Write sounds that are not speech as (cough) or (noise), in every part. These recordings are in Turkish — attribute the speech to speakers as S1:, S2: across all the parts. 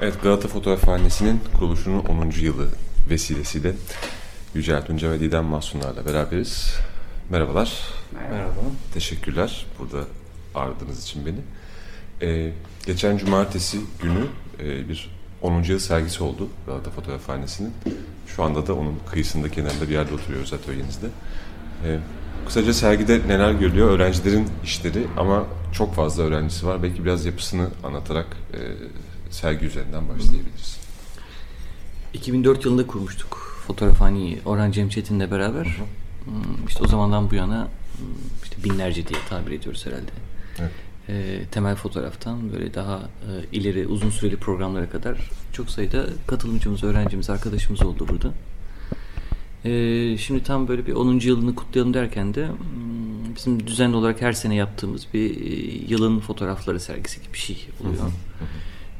S1: Evet Galata Fotoğrafhanesi'nin kuruluşunun 10. yılı vesilesiyle Yücel Tunca ve Didem Mahsunlar'la beraberiz. Merhabalar.
S2: Merhaba.
S1: Teşekkürler burada ağırladığınız için beni. Ee, geçen cumartesi günü e, bir 10. yıl sergisi oldu Galata Fotoğrafhanesi'nin. Şu anda da onun kıyısında kenarında bir yerde oturuyoruz atölyenizde. Ee, kısaca sergide neler görülüyor? Öğrencilerin işleri ama çok fazla öğrencisi var. Belki biraz yapısını anlatarak e, sergi üzerinden başlayabiliriz.
S2: 2004 yılında kurmuştuk fotoğrafhaneyi Orhan Cem Çetin'le beraber. Hmm, İşte o zamandan bu yana hmm, işte binlerce diye tabir ediyoruz herhalde.
S1: Evet.
S2: Ee, temel fotoğraftan böyle daha e, ileri uzun süreli programlara kadar çok sayıda katılımcımız, öğrencimiz, arkadaşımız oldu burada. Ee, şimdi tam böyle bir 10. yılını kutlayalım derken de hmm, bizim düzenli olarak her sene yaptığımız bir e, yılın fotoğrafları sergisi gibi bir şey oluyor.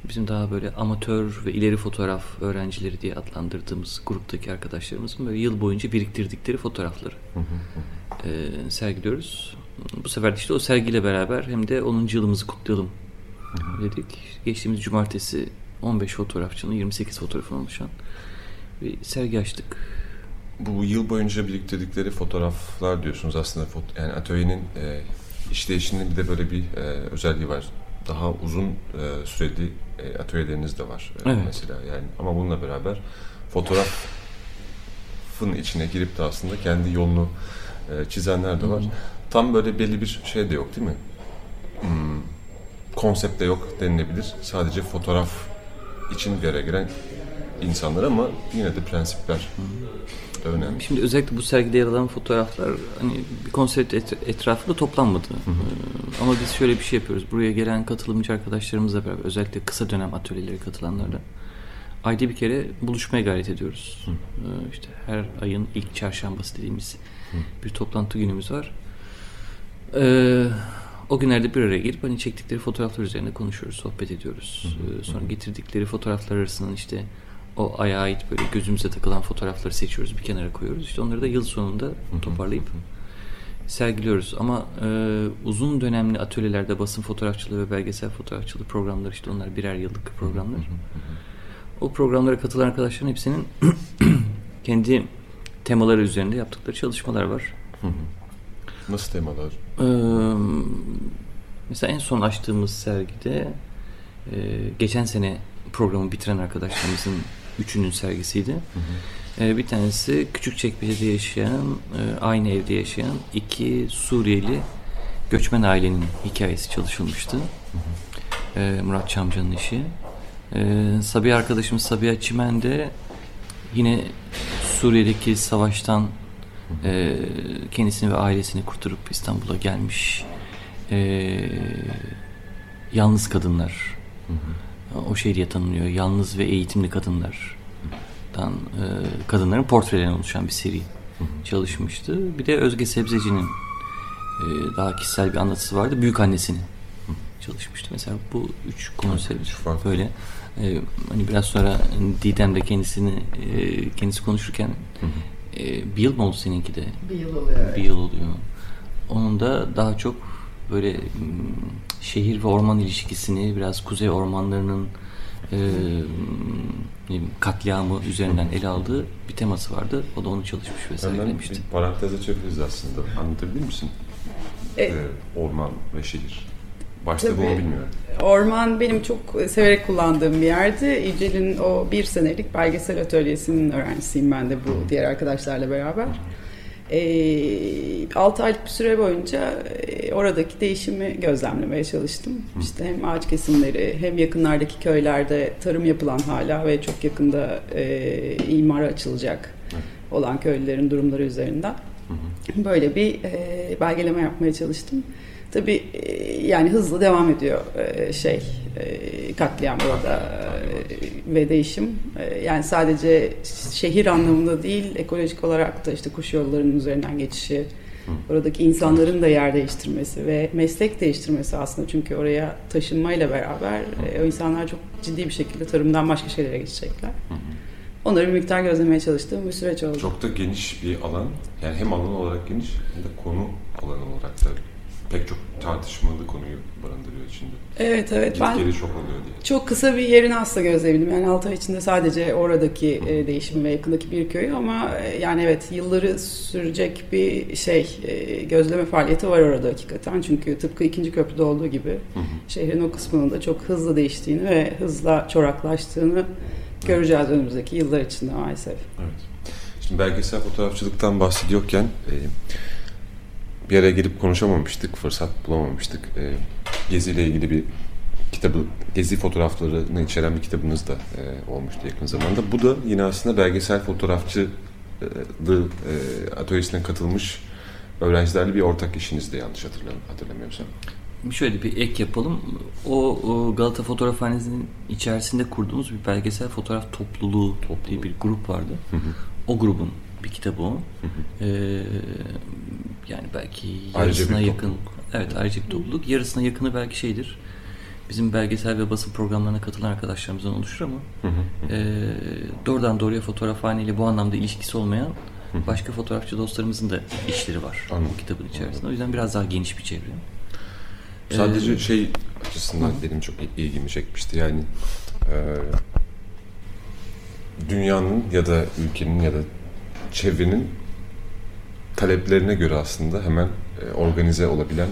S2: Bizim daha böyle amatör ve ileri fotoğraf öğrencileri diye adlandırdığımız gruptaki arkadaşlarımızın böyle yıl boyunca biriktirdikleri fotoğrafları e, sergiliyoruz. Bu sefer de işte o sergiyle beraber hem de 10. yılımızı kutlayalım dedik. Geçtiğimiz cumartesi 15 fotoğrafçının 28 fotoğrafın oluşan bir sergi açtık.
S1: Bu yıl boyunca biriktirdikleri fotoğraflar diyorsunuz aslında yani atölyenin e, işleyişinin bir de böyle bir e, özelliği var. Daha uzun e, süreli e, atölyeleriniz de var e,
S2: Evet.
S1: mesela yani ama bununla beraber fotoğrafın içine girip de aslında kendi yolunu e, çizenler de var. Tam böyle belli bir şey de yok değil mi? Hmm, konsept de yok denilebilir. Sadece fotoğraf için bir araya gelen insanlar ama yine de prensipler da önemli.
S2: Şimdi özellikle bu sergide yer alan fotoğraflar hani bir konsept et- etrafında toplanmadı. Ee, ama biz şöyle bir şey yapıyoruz. Buraya gelen katılımcı arkadaşlarımızla beraber özellikle kısa dönem atölyelere katılanlarla ayda bir kere buluşmaya gayret ediyoruz. Ee, işte her ayın ilk çarşambası dediğimiz bir toplantı günümüz var. Ee, o günlerde bir araya gelip hani çektikleri fotoğraflar üzerine konuşuyoruz, sohbet ediyoruz. Ee, sonra getirdikleri fotoğraflar arasından işte o aya ait böyle gözümüze takılan fotoğrafları seçiyoruz, bir kenara koyuyoruz. İşte onları da yıl sonunda toparlayıp sergiliyoruz. Ama e, uzun dönemli atölyelerde basın fotoğrafçılığı ve belgesel fotoğrafçılığı programları işte onlar birer yıllık programlar. O programlara katılan arkadaşların hepsinin (clears throat) kendi temaları üzerinde yaptıkları çalışmalar var.
S1: Nasıl temalar?
S2: Ee, mesela en son açtığımız sergide e, geçen sene programı bitiren arkadaşlarımızın üçünün sergisiydi. Ee, bir tanesi Küçükçekmece'de yaşayan, e, aynı evde yaşayan iki Suriyeli göçmen ailenin hikayesi çalışılmıştı. Ee, Murat Çamcan'ın işi. Ee, Sabiha arkadaşımız Sabiha Çimen de yine Suriye'deki savaştan e, kendisini ve ailesini kurtarıp İstanbul'a gelmiş e, yalnız kadınlar o diye tanınıyor. Yalnız ve eğitimli kadınlardan e, kadınların portrelerine oluşan bir seri çalışmıştı. Bir de Özge Sebzeci'nin e, daha kişisel bir anlatısı vardı. Büyük annesini çalışmıştı. Mesela bu üç konsept böyle. E, hani biraz sonra Didem de kendisini e, kendisi konuşurken e, bir yıl mı oldu seninki de?
S3: Bir yıl oluyor.
S2: Bir yıl oluyor. Onun da daha çok böyle şehir ve orman ilişkisini biraz kuzey ormanlarının e, katliamı üzerinden ele aldığı bir teması vardı. O da onu çalışmış ve
S1: Hemen
S2: sergilemişti.
S1: bir parantez açabiliriz aslında. Anlatabilir misin?
S3: E,
S1: Ee, orman ve şehir. Başta
S3: Tabii.
S1: bunu bilmiyorum.
S3: Orman benim çok severek kullandığım bir yerdi. İcel'in o bir senelik belgesel atölyesinin öğrencisiyim ben de bu diğer arkadaşlarla beraber. E, 6 aylık bir süre boyunca e, oradaki değişimi gözlemlemeye çalıştım. İşte hem ağaç kesimleri hem yakınlardaki köylerde tarım yapılan hala ve çok yakında e, imara açılacak olan köylülerin durumları üzerinden. Böyle bir e, belgeleme yapmaya çalıştım. Tabii e, yani hızlı devam ediyor e, şey e, katliam orada e, ve değişim. Yani sadece şehir anlamında değil ekolojik olarak da işte kuş yollarının üzerinden geçişi, oradaki insanların da yer değiştirmesi ve meslek değiştirmesi aslında çünkü oraya taşınmayla beraber o insanlar çok ciddi bir şekilde tarımdan başka şeylere geçecekler. Onları bir miktar gözlemeye çalıştığım bir süreç oldu.
S1: Çok da geniş bir alan. Yani hem alan olarak geniş hem de konu alanı olarak da pek çok tartışmalı konuyu barındırıyor içinde.
S3: Evet evet.
S1: Ben çok oluyor diye.
S3: Çok kısa bir yerini aslında gözleyebildim. Yani 6 ay içinde sadece oradaki e, değişimi ve yakındaki bir köyü ama e, yani evet yılları sürecek bir şey e, gözleme faaliyeti var orada hakikaten. Çünkü tıpkı ikinci köprüde olduğu gibi hı hı. şehrin o kısmının da çok hızlı değiştiğini ve hızla çoraklaştığını göreceğiz önümüzdeki yıllar içinde maalesef.
S1: Evet. Şimdi belgesel fotoğrafçılıktan bahsediyorken e, bir araya gelip konuşamamıştık, fırsat bulamamıştık. E, Gezi ile ilgili bir kitabı, Gezi fotoğraflarını içeren bir kitabınız da e, olmuştu yakın zamanda. Bu da yine aslında belgesel fotoğrafçılığı e, atölyesine katılmış öğrencilerle bir ortak işinizde yanlış hatırlamıyorsam.
S2: Şöyle bir ek yapalım. O, o Galata Fotoğrafhanesi'nin içerisinde kurduğumuz bir belgesel fotoğraf topluluğu, topluluğu. diye bir grup vardı. Hı hı. O grubun bir kitabı o. Hı hı. Ee, yani belki yarısına yakın. Evet ayrıca bir topluluk. Yarısına yakını belki şeydir. Bizim belgesel ve basın programlarına katılan arkadaşlarımızdan oluşur ama hı hı. E, doğrudan doğruya fotoğrafhaneyle bu anlamda ilişkisi olmayan başka fotoğrafçı dostlarımızın da işleri var Anladım. bu kitabın içerisinde. Anladım. O yüzden biraz daha geniş bir çevre.
S1: Sadece ee, şey açısından hı. benim çok ilgimi çekmişti. Yani e, dünyanın ya da ülkenin ya da çevrenin taleplerine göre aslında hemen e, organize olabilen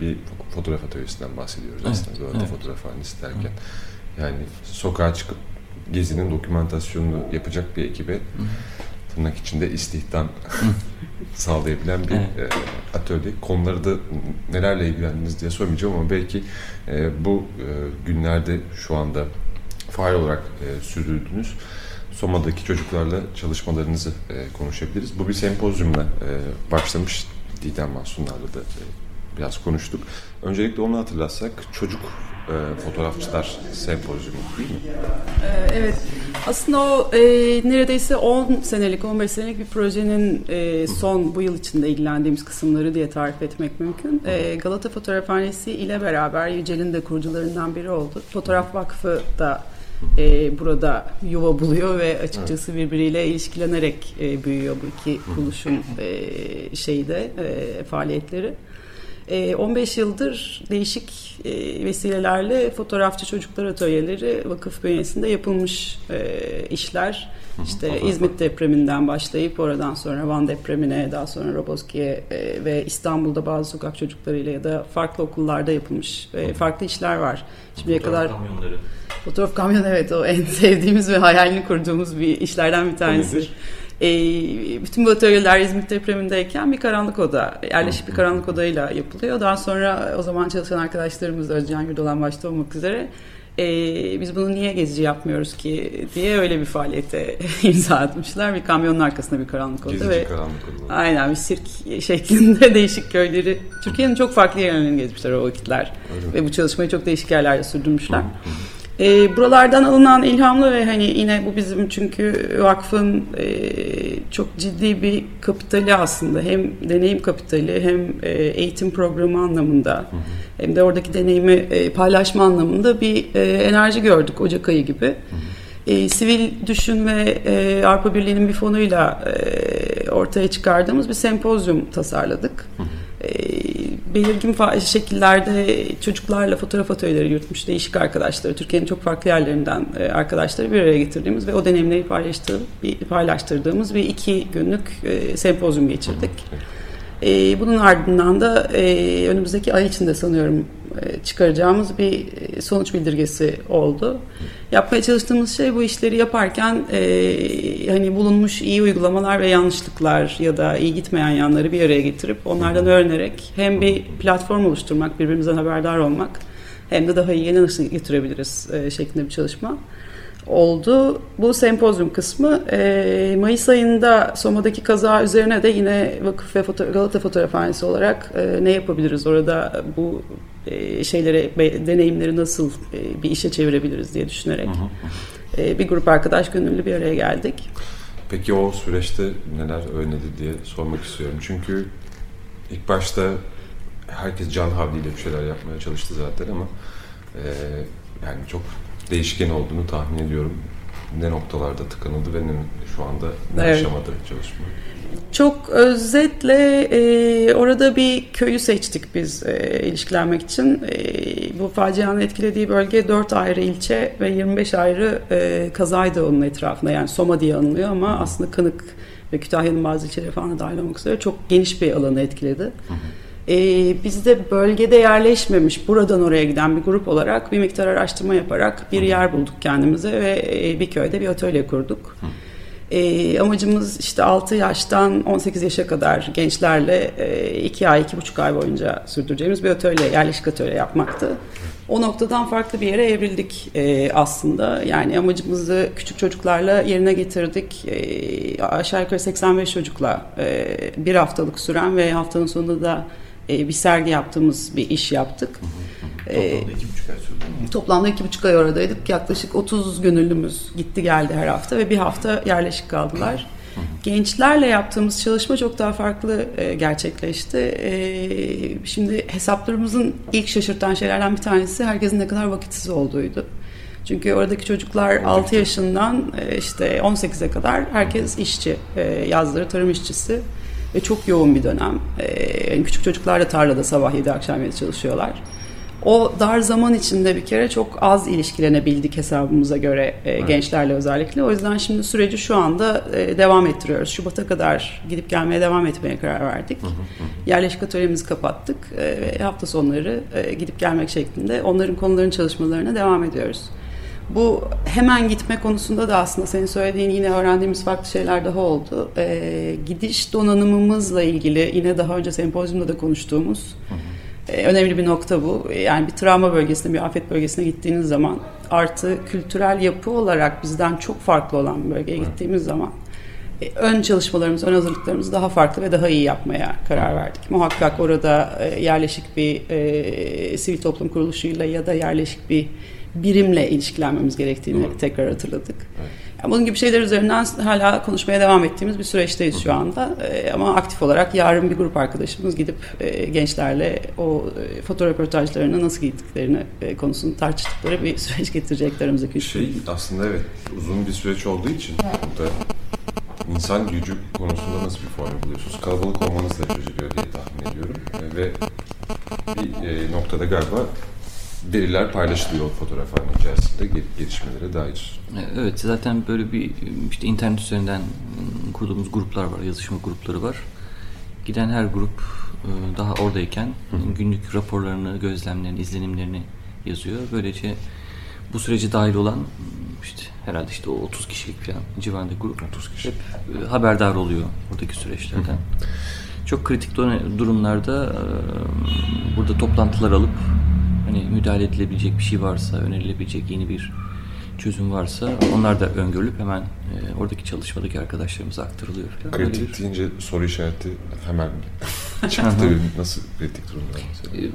S1: bir fotoğraf atölyesinden bahsediyoruz evet, aslında. Böyle evet. fotoğrafhanesi derken. Yani sokağa çıkıp gezinin dokümantasyonunu yapacak bir ekibe Hı. tırnak içinde istihdam (laughs) sağlayabilen bir evet. e, atölye. Konuları da nelerle ilgilendiniz diye sormayacağım ama belki e, bu e, günlerde şu anda faal olarak e, sürdürdüğünüz Soma'daki çocuklarla çalışmalarınızı e, konuşabiliriz. Bu bir sempozyumla e, başlamış. Didem Mahsunlar'la da e, biraz konuştuk. Öncelikle onu hatırlatsak çocuk e, fotoğrafçılar sempozyumu değil mi?
S3: E, evet. Aslında o e, neredeyse 10 senelik, 15 senelik bir projenin e, son bu yıl içinde ilgilendiğimiz kısımları diye tarif etmek mümkün. E, Galata Fotoğrafhanesi ile beraber Yücel'in de kurucularından biri oldu. Fotoğraf Vakfı da e, burada yuva buluyor ve açıkçası birbiriyle ilişkilenerek e, büyüyor bu iki kuruluşun e, şeyde e, faaliyetleri. 15 yıldır değişik vesilelerle fotoğrafçı çocuklar atölyeleri vakıf bünyesinde yapılmış işler. İşte İzmit depreminden başlayıp oradan sonra Van depremine, daha sonra Roboski'ye ve İstanbul'da bazı sokak çocuklarıyla ya da farklı okullarda yapılmış farklı işler var. Şimdiye kadar kamyonları. Fotoğraf kamyon evet o en (laughs) sevdiğimiz ve hayalini kurduğumuz bir işlerden bir tanesi. E, bütün bu atölyeler İzmit depremindeyken bir karanlık oda, yerleşik bir karanlık odayla yapılıyor. Daha sonra o zaman çalışan arkadaşlarımız Özcan Yurdolan başta olmak üzere e, biz bunu niye gezici yapmıyoruz ki diye öyle bir faaliyete (laughs) imza atmışlar. Bir kamyonun arkasında bir karanlık oda
S1: gezici
S3: ve
S1: karanlık oda.
S3: aynen bir sirk şeklinde (laughs) değişik köyleri Türkiye'nin çok farklı yerlerini gezmişler o vakitler. Öyle. Ve bu çalışmayı çok değişik yerlerde sürdürmüşler. Hı hı. E, buralardan alınan ilhamlı ve hani yine bu bizim çünkü vakfın e, çok ciddi bir kapitali aslında hem deneyim kapitali hem e, eğitim programı anlamında hı hı. hem de oradaki deneyimi e, paylaşma anlamında bir e, enerji gördük Ocak ayı gibi. Hı hı. E, sivil Düşün ve e, Avrupa Birliği'nin bir fonuyla e, ortaya çıkardığımız bir sempozyum tasarladık. Hı hı. Belirgin şekillerde çocuklarla fotoğraf atölyeleri yürütmüş değişik arkadaşları, Türkiye'nin çok farklı yerlerinden e, arkadaşları bir araya getirdiğimiz ve o deneyimleri paylaştırdığımız bir iki günlük e, sempozyum geçirdik. E, bunun ardından da önümüzdeki ay içinde sanıyorum çıkaracağımız bir sonuç bildirgesi oldu. Yapmaya çalıştığımız şey bu işleri yaparken e, hani bulunmuş iyi uygulamalar ve yanlışlıklar ya da iyi gitmeyen yanları bir araya getirip onlardan öğrenerek hem bir platform oluşturmak, birbirimizden haberdar olmak hem de daha iyi nasıl getirebiliriz e, şeklinde bir çalışma oldu. Bu sempozyum kısmı e, Mayıs ayında Soma'daki kaza üzerine de yine Vakıf ve Foto Galata Fotoğrafhanesi olarak e, ne yapabiliriz orada bu e, şeyleri, deneyimleri nasıl e, bir işe çevirebiliriz diye düşünerek hı hı. E, bir grup arkadaş gönüllü bir araya geldik.
S1: Peki o süreçte neler öğrenildi diye sormak istiyorum. Çünkü ilk başta herkes can havliyle bir şeyler yapmaya çalıştı zaten ama yani çok değişken olduğunu tahmin ediyorum. ne noktalarda tıkanıldı ve ne, şu anda ne
S3: Evet.
S1: aşamada çalışma?
S3: Çok özetle e, orada bir köyü seçtik biz e, ilişkilenmek için. E, bu facianın etkilediği bölge 4 ayrı ilçe ve 25 ayrı e, kazaydı onun etrafında. Yani Soma diye anılıyor ama aslında Kınık ve Kütahya'nın bazı ilçeleri falan da dahil olmak üzere çok geniş bir alanı etkiledi. E, biz de bölgede yerleşmemiş, buradan oraya giden bir grup olarak bir miktar araştırma yaparak bir yer bulduk kendimize ve e, bir köyde bir atölye kurduk. E, amacımız işte 6 yaştan 18 yaşa kadar gençlerle 2 ay, 2,5 ay boyunca sürdüreceğimiz bir atölye, yerleşik atölye yapmaktı. O noktadan farklı bir yere evrildik e, aslında. Yani amacımızı küçük çocuklarla yerine getirdik. E, aşağı yukarı 85 çocukla e, bir haftalık süren ve haftanın sonunda da e, bir sergi yaptığımız bir iş yaptık. E,
S1: Toplamda iki buçuk ay sürdü.
S3: Toplamda iki buçuk ay oradaydık. Yaklaşık 30 gönüllümüz gitti geldi her hafta ve bir hafta yerleşik kaldılar. Gençlerle yaptığımız çalışma çok daha farklı e, gerçekleşti. E, şimdi hesaplarımızın ilk şaşırtan şeylerden bir tanesi herkesin ne kadar vakitsiz olduğuydu. Çünkü oradaki çocuklar 6 yaşından işte 18'e kadar herkes işçi, yazları tarım işçisi ve çok yoğun bir dönem. E, yani küçük çocuklar da tarlada sabah 7 akşam 7 çalışıyorlar. O dar zaman içinde bir kere çok az ilişkilenebildik hesabımıza göre e, gençlerle özellikle. O yüzden şimdi süreci şu anda e, devam ettiriyoruz. Şubat'a kadar gidip gelmeye devam etmeye karar verdik. Yerleşik atölyemizi kapattık e, hafta sonları e, gidip gelmek şeklinde onların konuların çalışmalarına devam ediyoruz. Bu hemen gitme konusunda da aslında senin söylediğin yine öğrendiğimiz farklı şeyler daha oldu. E, gidiş donanımımızla ilgili yine daha önce sempozyumda da konuştuğumuz e, önemli bir nokta bu. Yani bir travma bölgesine, bir afet bölgesine gittiğiniz zaman artı kültürel yapı olarak bizden çok farklı olan bir bölgeye gittiğimiz zaman e, ön çalışmalarımız, ön hazırlıklarımızı daha farklı ve daha iyi yapmaya karar verdik. Muhakkak orada e, yerleşik bir e, sivil toplum kuruluşuyla ya da yerleşik bir birimle ilişkilenmemiz gerektiğini
S1: Doğru.
S3: tekrar hatırladık. Yani bunun gibi şeyler üzerinden hala konuşmaya devam ettiğimiz bir süreçteyiz şu anda. Ee, ama aktif olarak yarın bir grup arkadaşımız gidip e, gençlerle o e, fotoröportajlarını nasıl gittiklerini e, konusunu tartıştıkları bir (laughs) süreç getirecekler önümüzdeki
S1: Şey aslında evet uzun bir süreç olduğu için burada insan gücü konusunda nasıl bir formül buluyorsunuz? Kalabalık olmanız da çözülüyor diye tahmin ediyorum. E, Ve bir e, noktada galiba veriler paylaşılıyor fotoğrafların içerisinde gel- gelişmelere dair.
S2: Evet zaten böyle bir işte internet üzerinden kurduğumuz gruplar var, yazışma grupları var. Giden her grup e, daha oradayken günlük raporlarını, gözlemlerini, izlenimlerini yazıyor. Böylece bu sürece dahil olan işte herhalde işte o 30 kişilik falan civarında grup
S1: 30 kişi.
S2: hep e, haberdar oluyor oradaki süreçlerden. Çok kritik durumlarda e, burada toplantılar alıp hani müdahale edilebilecek bir şey varsa, önerilebilecek yeni bir çözüm varsa onlar da öngörülüp hemen e, oradaki çalışmadaki arkadaşlarımıza aktarılıyor falan.
S1: Kritik
S2: bir-
S1: deyince soru işareti hemen (laughs) çıktı. Nasıl kritik durumlar mesela?
S2: E,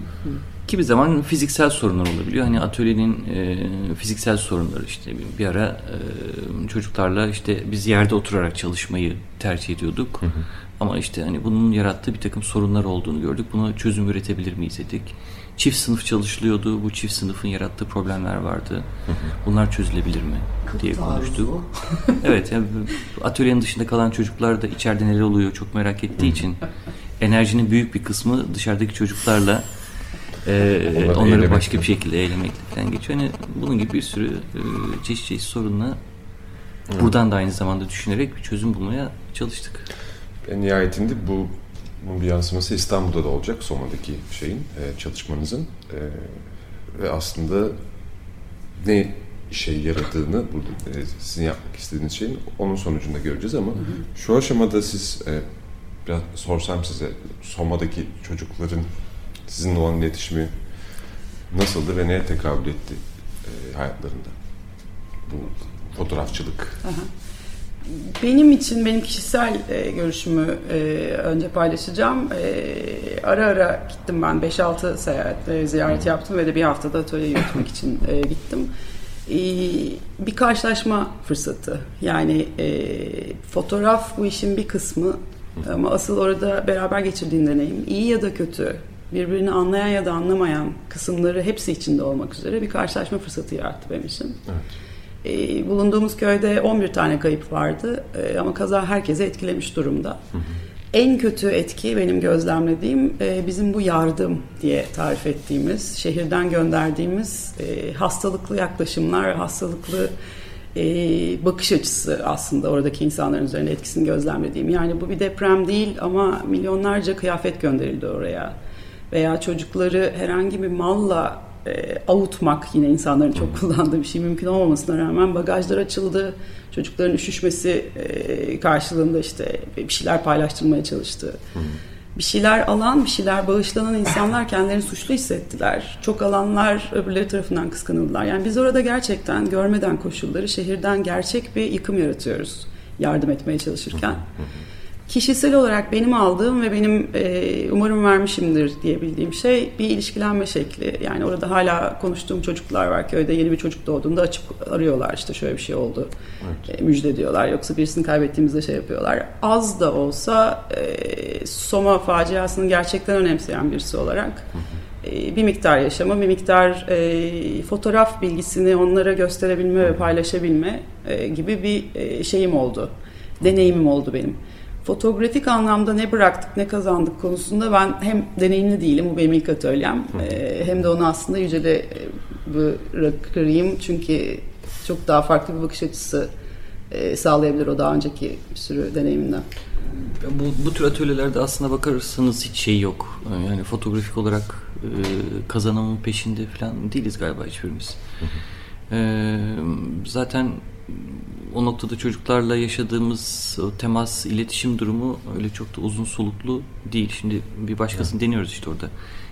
S2: Kimi zaman fiziksel sorunlar olabiliyor. Hani atölyenin e, fiziksel sorunları işte bir- bir ara e, çocuklarla işte biz yerde oturarak çalışmayı tercih ediyorduk. Ama işte hani bunun yarattığı bir takım sorunlar olduğunu gördük. Buna çözüm üretebilir miyiz dedik. Çift sınıf çalışılıyordu. Bu çift sınıfın yarattığı problemler vardı. Bunlar çözülebilir mi diye konuştuk. evet yani atölyenin dışında kalan çocuklar da içeride neler oluyor çok merak ettiği için enerjinin büyük bir kısmı dışarıdaki çocuklarla e,
S1: Onları
S2: onları başka bir şekilde eğlemekle falan geçiyor. Hani bunun gibi bir sürü e, çeşit çeşit sorunla buradan da aynı zamanda düşünerek bir çözüm bulmaya çalıştık.
S1: En nihayetinde bu bunun bir yansıması İstanbul'da da olacak Soma'daki şeyin, e, çalışmanızın. E, ve aslında ne işe yaradığını, burada e, sizin yapmak istediğiniz şeyin onun sonucunda göreceğiz ama şu aşamada siz e, biraz sorsam size Soma'daki çocukların sizinle olan iletişimi nasıldı ve neye tekabül etti e, hayatlarında? Bu fotoğrafçılık.
S3: Benim için benim kişisel e, görüşümü e, önce paylaşacağım. E, ara ara gittim ben 5-6 seyahat e, ziyaret yaptım ve de bir haftada atölye yürütmek için e, gittim. E, bir karşılaşma fırsatı. Yani e, fotoğraf bu işin bir kısmı ama asıl orada beraber geçirdiğin deneyim iyi ya da kötü birbirini anlayan ya da anlamayan kısımları hepsi içinde olmak üzere bir karşılaşma fırsatı yarattı benim için.
S1: Evet.
S3: E, bulunduğumuz köyde 11 tane kayıp vardı e, ama kaza herkese etkilemiş durumda. Hı hı. En kötü etki benim gözlemlediğim e, bizim bu yardım diye tarif ettiğimiz, şehirden gönderdiğimiz e, hastalıklı yaklaşımlar, hastalıklı e, bakış açısı aslında oradaki insanların üzerinde etkisini gözlemlediğim. Yani bu bir deprem değil ama milyonlarca kıyafet gönderildi oraya. Veya çocukları herhangi bir malla e, avutmak yine insanların çok kullandığı bir şey mümkün olmamasına rağmen bagajlar açıldı. Çocukların üşüşmesi e, karşılığında işte bir şeyler paylaştırmaya çalıştı. Bir şeyler alan, bir şeyler bağışlanan insanlar kendilerini suçlu hissettiler. Çok alanlar öbürleri tarafından kıskanıldılar. Yani biz orada gerçekten görmeden koşulları şehirden gerçek bir yıkım yaratıyoruz yardım etmeye çalışırken kişisel olarak benim aldığım ve benim e, umarım vermişimdir diyebildiğim şey bir ilişkilenme şekli. Yani orada hala konuştuğum çocuklar var köyde yeni bir çocuk doğduğunda açıp arıyorlar işte şöyle bir şey oldu evet. e, müjde diyorlar. Yoksa birisini kaybettiğimizde şey yapıyorlar. Az da olsa e, Soma faciasını gerçekten önemseyen birisi olarak e, bir miktar yaşama, bir miktar e, fotoğraf bilgisini onlara gösterebilme ve paylaşabilme e, gibi bir e, şeyim oldu. Deneyimim oldu benim fotoğrafik anlamda ne bıraktık ne kazandık konusunda ben hem deneyimli değilim bu benim ilk atölyem e, hem de onu aslında Yücel'e bırakırım çünkü çok daha farklı bir bakış açısı e, sağlayabilir o daha önceki bir sürü deneyiminden.
S2: Bu, bu tür atölyelerde aslında bakarsanız hiç şey yok. Yani fotoğrafik olarak e, kazanımın peşinde falan değiliz galiba hiçbirimiz. Hı hı. E, zaten o noktada çocuklarla yaşadığımız o temas, iletişim durumu öyle çok da uzun soluklu değil. Şimdi bir başkasını evet. deniyoruz işte orada.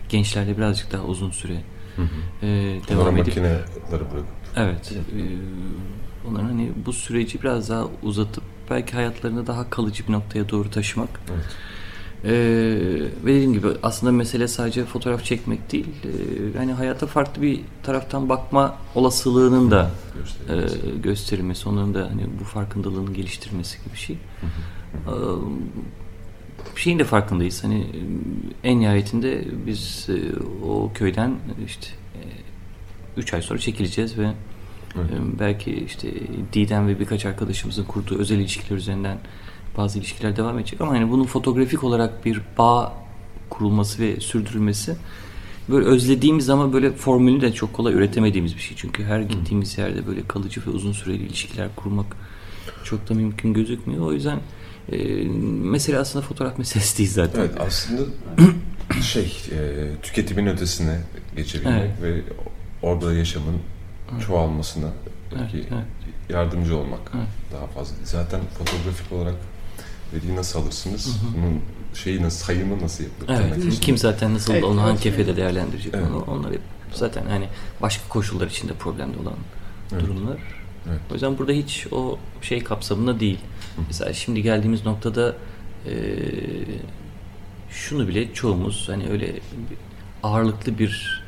S2: Gençlerle birazcık daha uzun süre hı hı. E, devam edip.
S1: makineleri bırakıp.
S2: Evet. E, onların hani bu süreci biraz daha uzatıp belki hayatlarını daha kalıcı bir noktaya doğru taşımak. Evet. Ee, ve dediğim gibi aslında mesele sadece fotoğraf çekmek değil. Ee, yani hayata farklı bir taraftan bakma olasılığının da e, gösterilmesi, onların da hani bu farkındalığını geliştirmesi gibi bir şey. Ee, şeyin de farkındayız. Hani en nihayetinde biz e, o köyden işte 3 e, ay sonra çekileceğiz ve evet. e, belki işte Didem ve birkaç arkadaşımızın kurduğu özel ilişkiler üzerinden bazı ilişkiler devam edecek ama yani bunun fotoğrafik olarak bir bağ kurulması ve sürdürülmesi böyle özlediğimiz ama böyle formülünü de çok kolay üretemediğimiz bir şey. Çünkü her gittiğimiz yerde böyle kalıcı ve uzun süreli ilişkiler kurmak çok da mümkün gözükmüyor. O yüzden e, mesele aslında fotoğraf (laughs) meselesi değil zaten.
S1: Evet aslında (clears throat) şey e, tüketimin ötesine geçebilmek evet. ve orada yaşamın evet. çoğalmasına belki evet, evet. yardımcı olmak evet. daha fazla. Zaten fotoğrafik olarak veriyi nasıl alırsınız? Hı hı. Bunun şeyi nasıl, sayımı nasıl yapılır?
S2: Evet. Kim zaten nasıl evet, onu hangi kefede değerlendirecek evet. onu, onlar hep zaten hani başka koşullar içinde problemli olan evet. durumlar. Evet. O yüzden burada hiç o şey kapsamında değil. Hı. Mesela şimdi geldiğimiz noktada e, şunu bile çoğumuz hani öyle ağırlıklı bir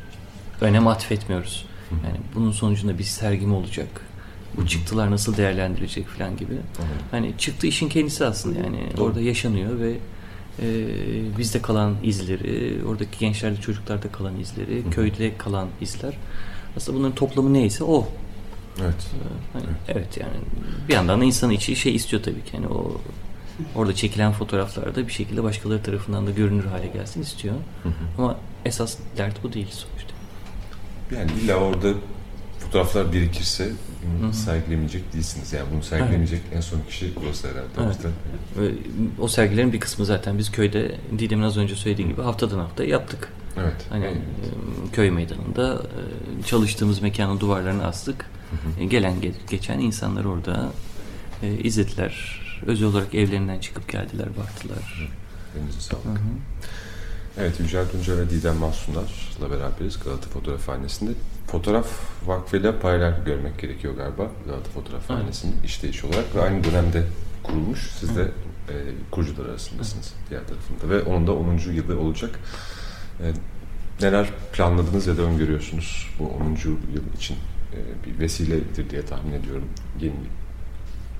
S2: önem atfetmiyoruz. Hı. Yani bunun sonucunda bir sergi mi olacak? Bu çıktılar nasıl değerlendirilecek falan gibi. Evet. Hani çıktı işin kendisi aslında yani Doğru. orada yaşanıyor ve e, bizde kalan izleri, oradaki gençlerde çocuklarda kalan izleri, Hı. köyde kalan izler. Aslında bunların toplamı neyse o.
S1: Evet.
S2: Ee, hani, evet. evet yani bir yandan da insanın içi şey istiyor tabii ki. Yani o orada çekilen fotoğraflarda bir şekilde başkaları tarafından da görünür hale gelsin istiyor. Hı hı. Ama esas dert bu değil sonuçta.
S1: Yani illa orada fotoğraflar birikirse bunu sergilemeyecek değilsiniz. Yani bunu sergilemeyecek evet. en son kişi burası herhalde. Evet.
S2: Ve o sergilerin bir kısmı zaten biz köyde Didem'in az önce söylediği gibi haftadan hafta yaptık.
S1: Evet.
S2: Hani evet. köy meydanında e, çalıştığımız mekanın duvarlarını astık. Hı hı. E, gelen geçen insanlar orada e, izlediler. Özel olarak evlerinden çıkıp geldiler, baktılar.
S1: Elinize sağlık. Hı hı. Evet, Yücel Tunca ve Didem Mahsunlar'la beraberiz Galata Fotoğrafhanesi'nde. Fotoğraf vakfıyla paralel görmek gerekiyor galiba Galata Fotoğrafhanesi'nin evet. işleyiş olarak ve aynı dönemde kurulmuş. Siz de e, kurucular arasındasınız evet. diğer tarafında ve onun da 10. yılı olacak. E, neler planladınız ya da öngörüyorsunuz bu 10. yıl için e, bir vesiledir diye tahmin ediyorum yeni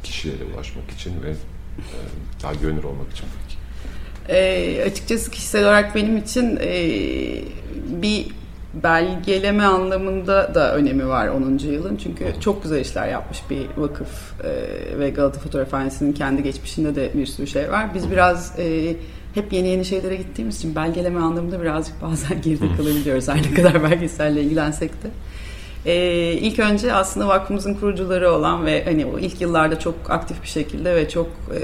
S1: kişilere ulaşmak için ve e, daha görünür olmak için belki.
S3: E, açıkçası kişisel olarak benim için e, bir belgeleme anlamında da önemi var 10. yılın. Çünkü çok güzel işler yapmış bir vakıf e, ve Galata Fotoğrafhanesi'nin kendi geçmişinde de bir sürü şey var. Biz biraz e, hep yeni yeni şeylere gittiğimiz için belgeleme anlamında birazcık bazen geride kalabiliyoruz. Her ne kadar belgeselle ilgilensek de. Ee, ilk önce aslında vakfımızın kurucuları olan ve hani o ilk yıllarda çok aktif bir şekilde ve çok e,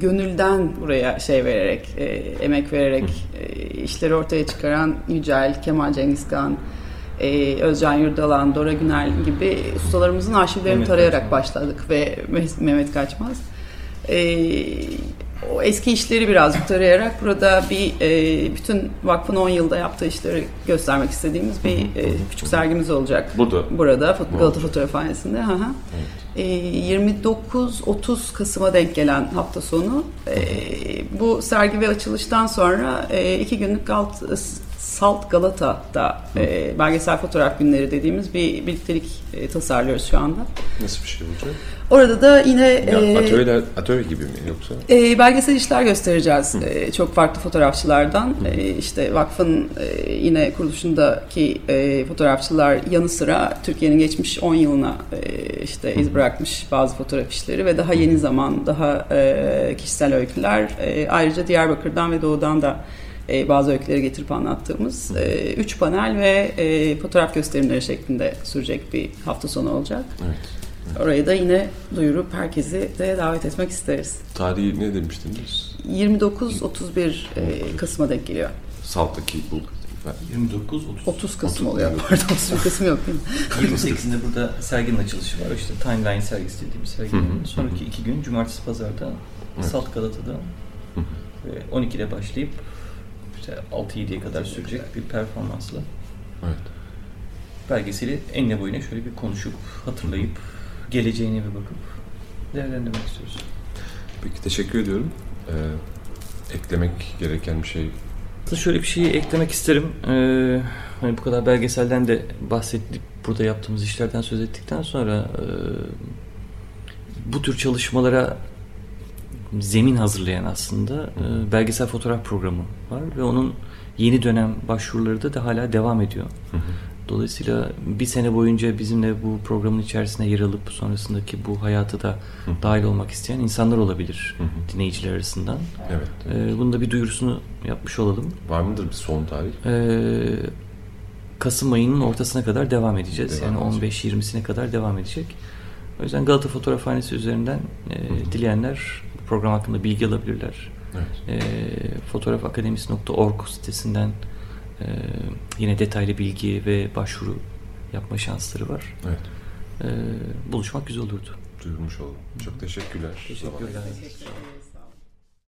S3: gönülden buraya şey vererek, e, emek vererek e, işleri ortaya çıkaran Yücel, Kemal Cengizkan, e, Özcan Yurdalan, Dora Günel gibi ustalarımızın arşivlerini
S2: Mehmet
S3: tarayarak
S2: Kaçmaz.
S3: başladık ve Mehmet Kaçmaz. E, o eski işleri biraz tarayarak burada bir e, bütün vakfın 10 yılda yaptığı işleri göstermek istediğimiz bir e, küçük sergimiz olacak.
S1: Burada.
S3: Burada Fot- Galata. Fotoğrafhanesi'nde. Hı hı. E, 29-30 Kasım'a denk gelen hafta sonu e, bu sergi ve açılıştan sonra e, iki günlük Gal- Salt Galata'da e, belgesel fotoğraf günleri dediğimiz bir birliktelik e, tasarlıyoruz şu anda.
S1: Nasıl bir şey olacak?
S3: Orada da yine
S1: Ya,
S3: e,
S1: atölyeler, atölye gibi mi yoksa?
S3: e, belgesel işler göstereceğiz e, çok farklı fotoğrafçılardan. E, işte vakfın e, yine kuruluşundaki e, fotoğrafçılar yanı sıra Türkiye'nin geçmiş 10 yılına e, işte iz bırakmış bazı fotoğraf işleri ve daha yeni zaman, daha e, kişisel öyküler. E, ayrıca Diyarbakır'dan ve Doğu'dan da e, bazı öyküleri getirip anlattığımız e, üç panel ve e, fotoğraf gösterimleri şeklinde sürecek bir hafta sonu olacak.
S1: Evet.
S3: Orayı da yine duyurup herkesi de davet etmek isteriz.
S1: Tarihi ne demiştiniz?
S3: 29-31 e, Kasım'a denk geliyor.
S1: Salt'taki bu.
S2: 29 30.
S3: 30 Kasım
S1: 30
S3: oluyor.
S1: evet. (laughs)
S3: Pardon 31 Kasım yok değil mi? (laughs)
S2: 28'inde burada serginin açılışı var. İşte Timeline sergisi dediğimiz serginin. Sonraki iki gün Cumartesi Pazar'da
S1: Evet.
S2: Salt Galata'da
S1: Hı hı.
S2: ve 12'de başlayıp işte 6-7'ye kadar sürecek bir performansla
S1: Evet.
S2: belgeseli enine boyuna şöyle bir konuşup, hatırlayıp, geleceğine bir bakıp değerlendirmek istiyoruz.
S1: Peki teşekkür ediyorum. Ee, eklemek gereken bir şey
S2: Aslında şöyle bir şeyi eklemek isterim. Ee, hani bu kadar belgeselden de bahsettik. Burada yaptığımız işlerden söz ettikten sonra e, bu tür çalışmalara zemin hazırlayan aslında e, belgesel fotoğraf programı var ve onun yeni dönem başvuruları da, da hala devam ediyor. Dolayısıyla bir sene boyunca bizimle bu programın içerisine yer alıp sonrasındaki bu hayata da dahil olmak isteyen insanlar olabilir
S1: Hı hı.
S2: dinleyiciler arasından.
S1: Evet.
S2: Ee, bunun da bir duyurusunu yapmış olalım.
S1: Var mıdır bir son tarih?
S2: Ee, Kasım ayının ortasına kadar devam edeceğiz.
S1: Devam
S2: yani
S1: edecek.
S2: 15-20'sine kadar devam edecek. O yüzden Galata Fotoğrafhanesi üzerinden e,
S1: hı.
S2: dileyenler program hakkında bilgi alabilirler.
S1: Evet.
S2: E, fotoğrafakademisi.org sitesinden e, yine detaylı bilgi ve başvuru yapma şansları var.
S1: Evet.
S2: E, buluşmak güzel olurdu.
S1: Duyurmuş olalım. Çok teşekkürler.
S2: Teşekkürler.
S3: Teşekkür ederiz.